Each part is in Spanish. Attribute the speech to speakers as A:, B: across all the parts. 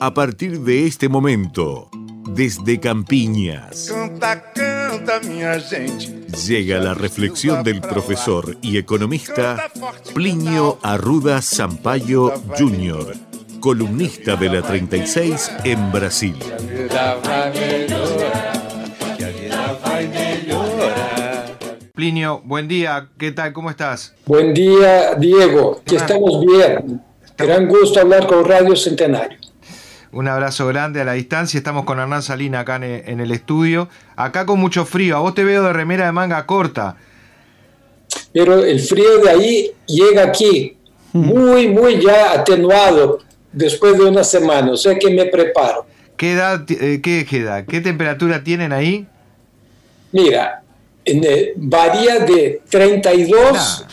A: A partir de este momento, desde Campiñas,
B: Canta, canta, minha gente.
A: llega la reflexión del profesor y economista Plinio Arruda Sampaio Jr., columnista de la 36 en Brasil.
C: Plinio, buen día, ¿qué tal? ¿Cómo estás?
D: Buen día, Diego. Que estamos bien. Gran gusto hablar con Radio Centenario.
C: Un abrazo grande a la distancia. Estamos con Hernán Salina acá en el estudio. Acá con mucho frío. A vos te veo de remera de manga corta.
D: Pero el frío de ahí llega aquí, muy, muy ya atenuado después de una semana. O sea que me preparo.
C: ¿Qué edad, eh, qué edad, qué temperatura tienen ahí?
D: Mira, en, eh, varía de 32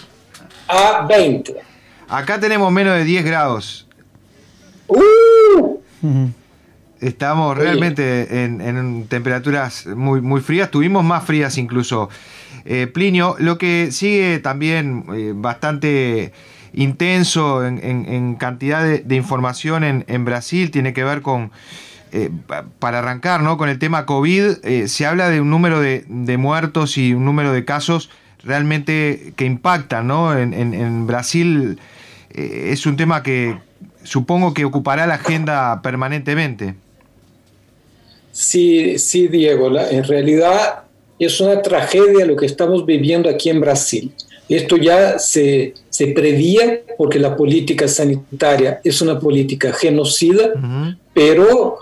D: a 20.
C: Acá tenemos menos de 10 grados.
D: ¡Uh!
C: Estamos
D: Oye.
C: realmente en, en temperaturas muy, muy frías, tuvimos más frías incluso. Eh, Plinio, lo que sigue también eh, bastante intenso en, en- en cantidad de, de información en, Brasil tiene que ver con, eh, pa- para arrancar, ¿no? Con el tema COVID, eh, se habla de un número de, de muertos y un número de casos realmente que impactan, ¿no? En, en- en Brasil eh, es un tema que supongo que ocupará la agenda permanentemente.
D: Sí, sí, Diego, la- en realidad es una tragedia lo que estamos viviendo aquí en Brasil. Esto ya se, se prevía porque la política sanitaria es una política genocida, pero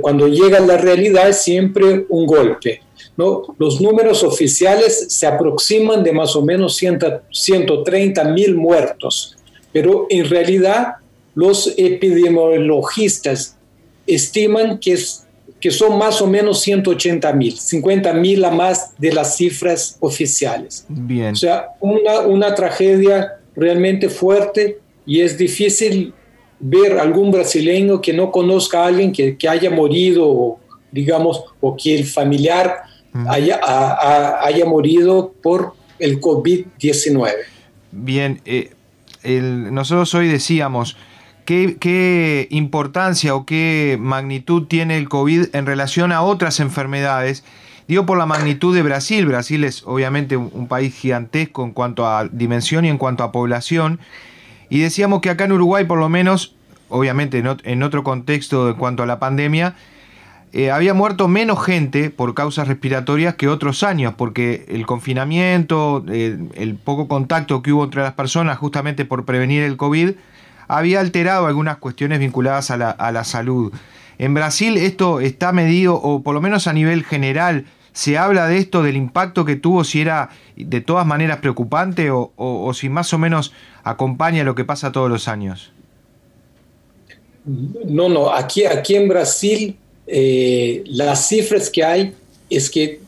D: cuando llega la realidad es siempre un golpe. ¿no? Los números oficiales se aproximan de más o menos 100 130 mil muertos, pero en realidad los epidemiologistas estiman que, es- que son más o menos 180 mil, 50 mil a más de las cifras oficiales.
C: Bien.
D: O sea, una, una tragedia realmente fuerte y es difícil ver algún brasileño que no conozca a alguien que, que haya morido, digamos, o que el familiar haya, a- a- haya morido por el COVID-19.
C: Bien, eh, el- nosotros hoy decíamos, ¿qué, importancia o qué magnitud tiene el COVID en relación a otras enfermedades? Digo por la magnitud de Brasil. Brasil es obviamente un, país gigantesco en cuanto a dimensión y en cuanto a población. Y decíamos que acá en Uruguay, por lo menos, obviamente en otro contexto en cuanto a la pandemia, eh, había muerto menos gente por causas respiratorias que otros años, porque el confinamiento, eh, el poco contacto que hubo entre las personas justamente por prevenir el COVID, había alterado algunas cuestiones vinculadas a la, a la salud. En Brasil esto está medido, o por lo menos a nivel general, se habla de esto, del impacto que tuvo, si era de todas maneras preocupante o, si más o menos acompaña lo que pasa todos los años.
D: No, no, aquí, aquí en Brasil eh, las cifras que hay es que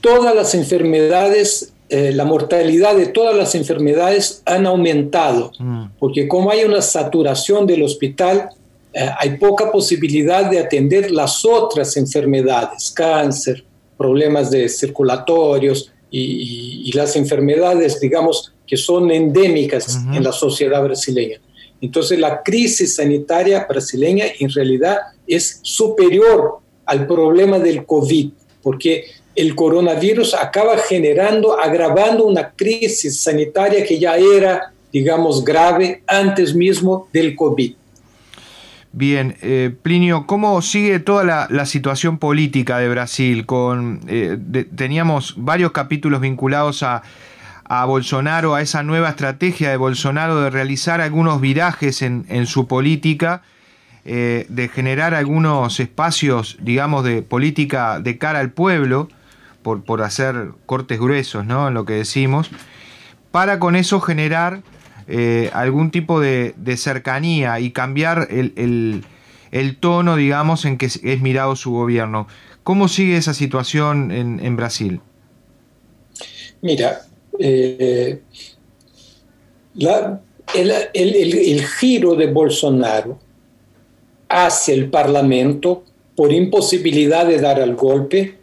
D: todas las enfermedades, eh, la mortalidad de todas las enfermedades han aumentado,
C: Mm.
D: porque como hay una saturación del hospital, eh, hay poca posibilidad de atender las otras enfermedades, cáncer, problemas de circulatorios y, y- y las enfermedades, digamos, que son endémicas en la sociedad brasileña. Entonces la crisis sanitaria brasileña en realidad es superior al problema del COVID, porque el coronavirus acaba generando, agravando una crisis sanitaria que ya era, digamos, grave antes mismo del COVID.
C: Bien, eh, Plinio, ¿cómo sigue toda la, situación política de Brasil? Con, eh, teníamos varios capítulos vinculados a, Bolsonaro, a esa nueva estrategia de Bolsonaro de realizar algunos virajes en su política, eh, de generar algunos espacios, digamos, de política de cara al pueblo, por, por hacer cortes gruesos, ¿no? En lo que decimos, para con eso generar eh, algún tipo de, cercanía y cambiar el, el- tono, digamos, en que es, mirado su gobierno. ¿Cómo sigue esa situación en, en Brasil?
D: Mira, eh, el- el giro de Bolsonaro hacia el Parlamento por imposibilidad de dar al golpe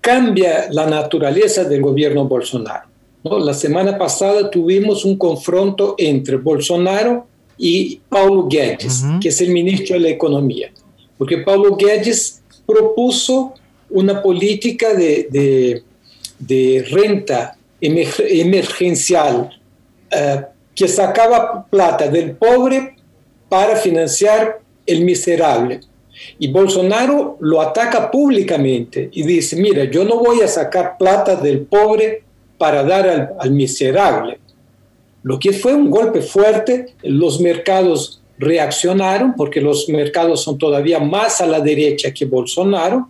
D: cambia la naturaleza del gobierno Bolsonaro. ¿no? La semana pasada tuvimos un confronto entre Bolsonaro y Paulo Guedes, que es el ministro de la Economía. Porque Paulo Guedes propuso una política de, de, renta emergencial eh, que sacaba plata del pobre para financiar el miserable. Y Bolsonaro lo ataca públicamente y dice, mira, yo no voy a sacar plata del pobre para dar al, miserable. Lo que fue un golpe fuerte, los mercados reaccionaron porque los mercados son todavía más a la derecha que Bolsonaro,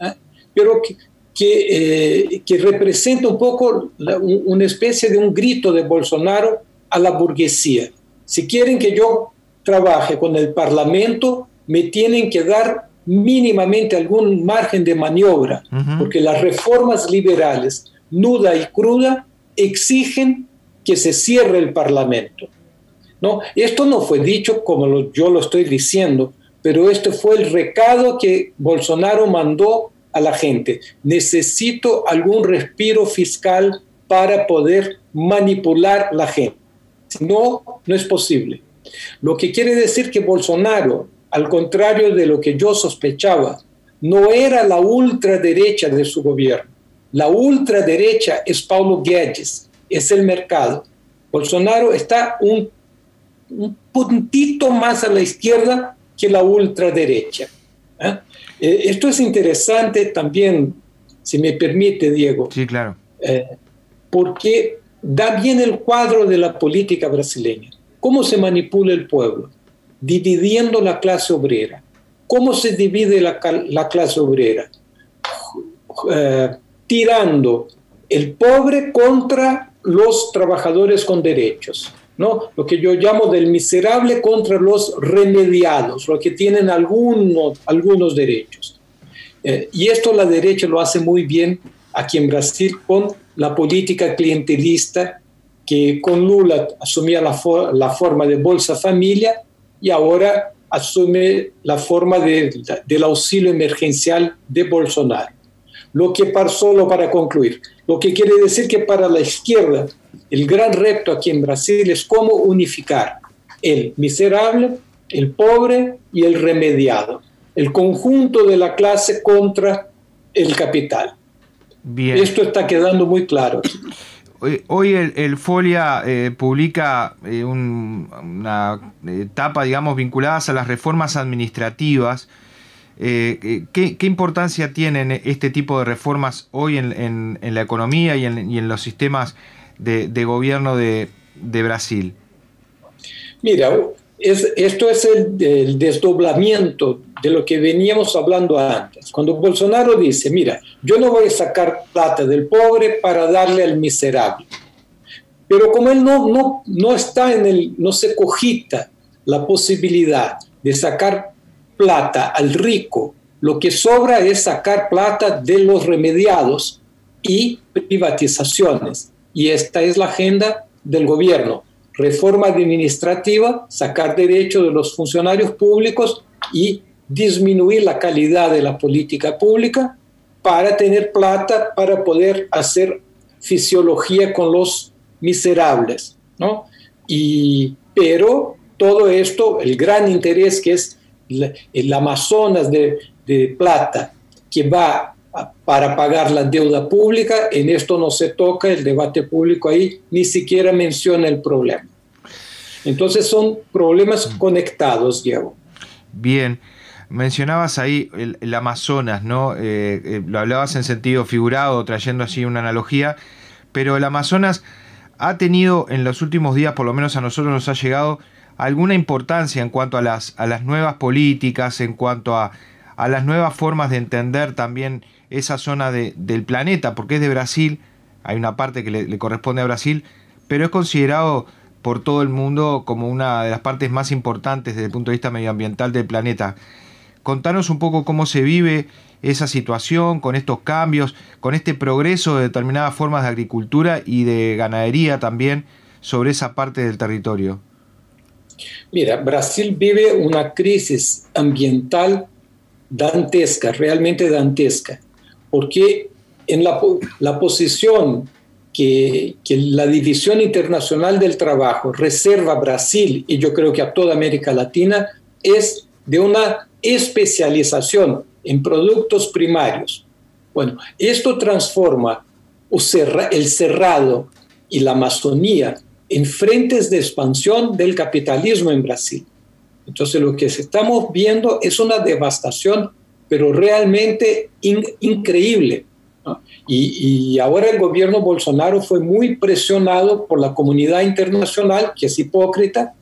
D: ¿eh? pero que, que, eh, representa un poco una especie de un grito de Bolsonaro a la burguesía. Si quieren que yo trabaje con el Parlamento, me tienen que dar mínimamente algún margen de maniobra, porque las reformas liberales nuda y cruda, exigen que se cierre el Parlamento. ¿no? Esto no fue dicho como yo lo estoy diciendo, pero este fue el recado que Bolsonaro mandó a la gente. Necesito algún respiro fiscal para poder manipular la gente. No, no es posible. Lo que quiere decir que Bolsonaro, al contrario de lo que yo sospechaba, no era la ultraderecha de su gobierno la ultraderecha es Paulo Guedes, es el mercado. Bolsonaro está un, puntito más a la izquierda que la ultraderecha. ¿eh? Eh, esto es interesante también, si me permite, Diego.
C: Sí, claro.
D: Eh, porque da bien el cuadro de la política brasileña. ¿Cómo se manipula el pueblo? Dividiendo la clase obrera. ¿Cómo se divide la, la clase obrera? tirando el pobre contra los trabajadores con derechos, ¿no? Lo que yo llamo del miserable contra los remediados, los que tienen algunos, algunos derechos. Eh, y esto la derecha lo hace muy bien aquí en Brasil con la política clientelista que con Lula asumía la, la forma de Bolsa Familia y ahora asume la forma de, del auxilio emergencial de Bolsonaro. Lo que para, solo para concluir, lo que quiere decir que para la izquierda el gran reto aquí en Brasil es cómo unificar el miserable, el pobre y el remediado, el conjunto de la clase contra el capital. Bien. Esto está quedando muy claro.
C: Hoy el, Folia eh, publica eh, una etapa, digamos, vinculadas a las reformas administrativas eh, ¿qué, importancia tienen este tipo de reformas hoy en, la economía y en, los sistemas de, gobierno de, Brasil?
D: Mira, esto es el, desdoblamiento de lo que veníamos hablando antes. Cuando Bolsonaro dice, mira, yo no voy a sacar plata del pobre para darle al miserable. Pero como él no, no, no está en el, no se cogita la posibilidad de sacar plata al rico, lo que sobra es sacar plata de los remediados y privatizaciones. Y esta es la agenda del gobierno. Reforma administrativa, sacar derechos de los funcionarios públicos y disminuir la calidad de la política pública para tener plata para poder hacer fisiología con los miserables, ¿no? Y, pero todo esto, el gran interés que es el Amazonas de, plata que va para pagar la deuda pública, en esto no se toca, el debate público ahí ni siquiera menciona el problema. Entonces son problemas mm. conectados, Diego.
C: Bien, mencionabas ahí el, Amazonas, ¿no? Eh, eh, lo hablabas en sentido figurado, trayendo así una analogía, pero el Amazonas ha tenido en los últimos días, por lo menos a nosotros nos ha llegado, alguna importancia en cuanto a las, a las nuevas políticas, en cuanto a, a las nuevas formas de entender también esa zona de, del planeta, porque es de Brasil, hay una parte que le, corresponde a Brasil, pero es considerado por todo el mundo como una de las partes más importantes desde el punto de vista medioambiental del planeta. Contanos un poco cómo se vive esa situación, con estos cambios, con este progreso de determinadas formas de agricultura y de ganadería también sobre esa parte del territorio.
D: Mira, Brasil vive una crisis ambiental dantesca, realmente dantesca, porque en la, posición que, la División Internacional del Trabajo reserva Brasil y yo creo que a toda América Latina es de una especialización en productos primarios. Bueno, esto transforma el cerrado y la Amazonía en frentes de expansión del capitalismo en Brasil. Entonces lo que estamos viendo es una devastación, pero realmente increíble. Y, y, ahora el gobierno Bolsonaro fue muy presionado por la comunidad internacional, que es hipócrita,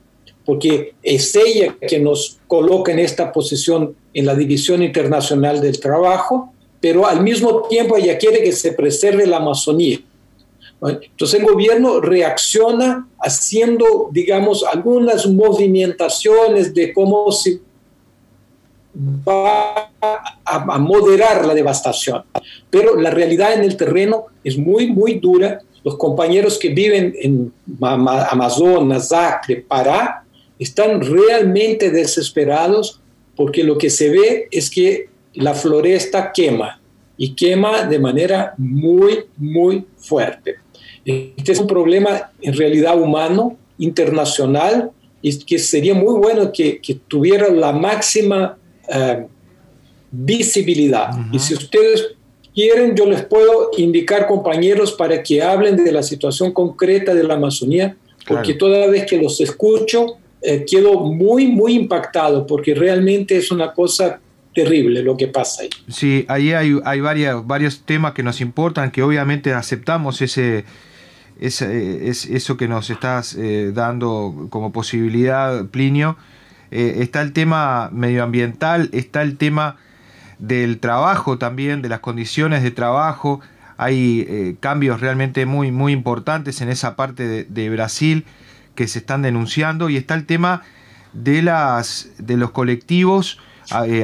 D: porque es ella que nos coloca en esta posición en la División Internacional del Trabajo, pero al mismo tiempo ella quiere que se preserve la Amazonía. Entonces el gobierno reacciona haciendo, digamos, algunas movimentaciones de cómo se va a, moderar la devastación. Pero la realidad en el terreno es muy, muy dura. Los compañeros que viven en Amazonas, Acre, Pará, están realmente desesperados porque lo que se ve es que la floresta quema y quema de manera muy, muy fuerte. Este es un problema en realidad humano, internacional, y que sería muy bueno que, que tuviera la máxima eh, visibilidad. Y si ustedes quieren, yo les puedo indicar compañeros para que hablen de la situación concreta de la Amazonía, porque toda vez que los escucho, eh, quedo muy, muy impactado, porque realmente es una cosa terrible lo que pasa ahí.
C: Sí, ahí hay, hay varias, varios temas que nos importan, que obviamente aceptamos ese es, es eso que nos estás eh, dando como posibilidad, Plinio. Eh, está el tema medioambiental, está el tema del trabajo también, de las condiciones de trabajo. Hay cambios realmente muy, muy importantes en esa parte de, Brasil que se están denunciando y está el tema de, las, de los colectivos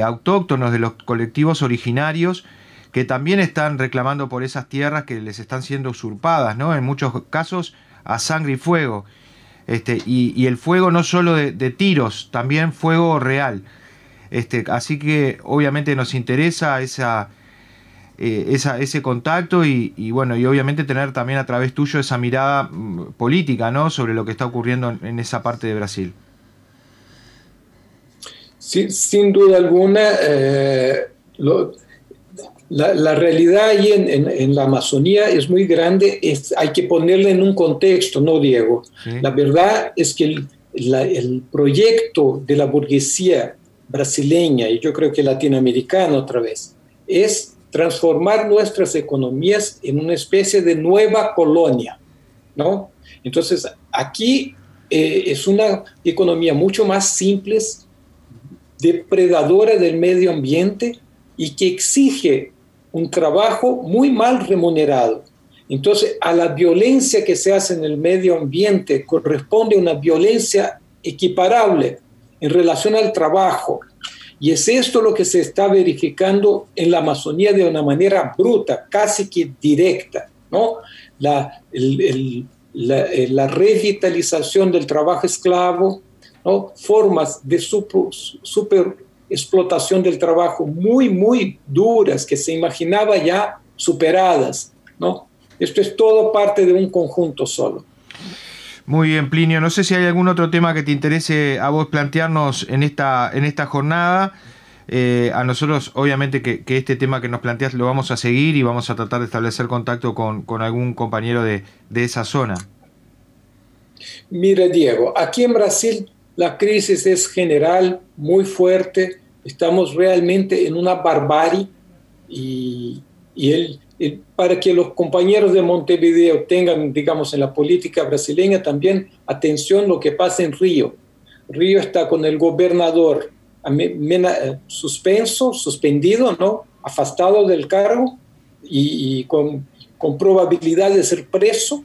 C: autóctonos, de los colectivos originarios que también están reclamando por esas tierras que les están siendo usurpadas, ¿no? En muchos casos a sangre y fuego. Este, y, el fuego no solo de, tiros, también fuego real. Este, así que obviamente nos interesa esa, eh, ese contacto y, bueno, y obviamente tener también a través tuyo esa mirada mm, política, ¿no? Sobre lo que está ocurriendo en, esa parte de Brasil.
D: sin duda alguna, eh, la, realidad ahí en, la Amazonía es muy grande, es, hay que ponerla en un contexto, ¿no, Diego? La verdad es que el, el, proyecto de la burguesía brasileña, y yo creo que latinoamericana otra vez, es transformar nuestras economías en una especie de nueva colonia, ¿no? Entonces, aquí eh, es una economía mucho más simple, depredadora del medio ambiente y que exige un trabajo muy mal remunerado. Entonces, a la violencia que se hace en el medio ambiente corresponde una violencia equiparable en relación al trabajo. Y es esto lo que se está verificando en la Amazonía de una manera bruta, casi que directa. ¿no? La, la, eh, la, revitalización del trabajo esclavo, ¿no? formas de super, super explotación del trabajo muy, muy duras que se imaginaba ya superadas, ¿no? Esto es todo parte de un conjunto solo.
C: Muy bien, Plinio. No sé si hay algún otro tema que te interese a vos plantearnos en esta, en esta jornada. Eh, a nosotros, obviamente, que, este tema que nos planteas lo vamos a seguir y vamos a tratar de establecer contacto con, con algún compañero de, de esa zona.
D: Mire, Diego, aquí en Brasil la crisis es general, muy fuerte estamos realmente en una barbarie y, y para que los compañeros de Montevideo tengan, digamos, en la política brasileña también atención lo que pasa en Río. Río está con el gobernador suspenso, suspendido, ¿no? afastado del cargo y, con, con, probabilidad de ser preso,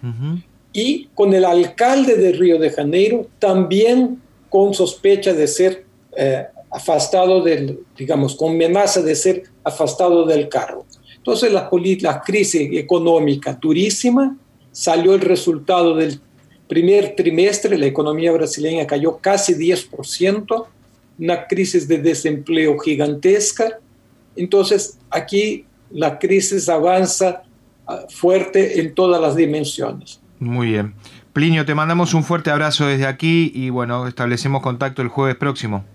D: y con el alcalde de Río de Janeiro también con sospecha de ser eh, afastado del, digamos, con amenaza de ser afastado del cargo. Entonces la, la crisis económica durísima, salió el resultado del primer trimestre, la economía brasileña cayó casi 10%, una crisis de desempleo gigantesca. Entonces aquí la crisis avanza fuerte en todas las dimensiones.
C: Muy bien. Plinio, te mandamos un fuerte abrazo desde aquí y bueno, establecemos contacto el jueves próximo.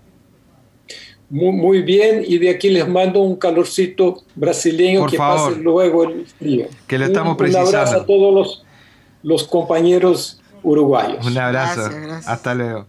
D: Muy, bien, y de aquí les mando un calorcito brasileño que pase luego el frío.
C: Que lo estamos precisando. Un
D: abrazo a todos los, los compañeros uruguayos.
C: Un abrazo. Hasta luego.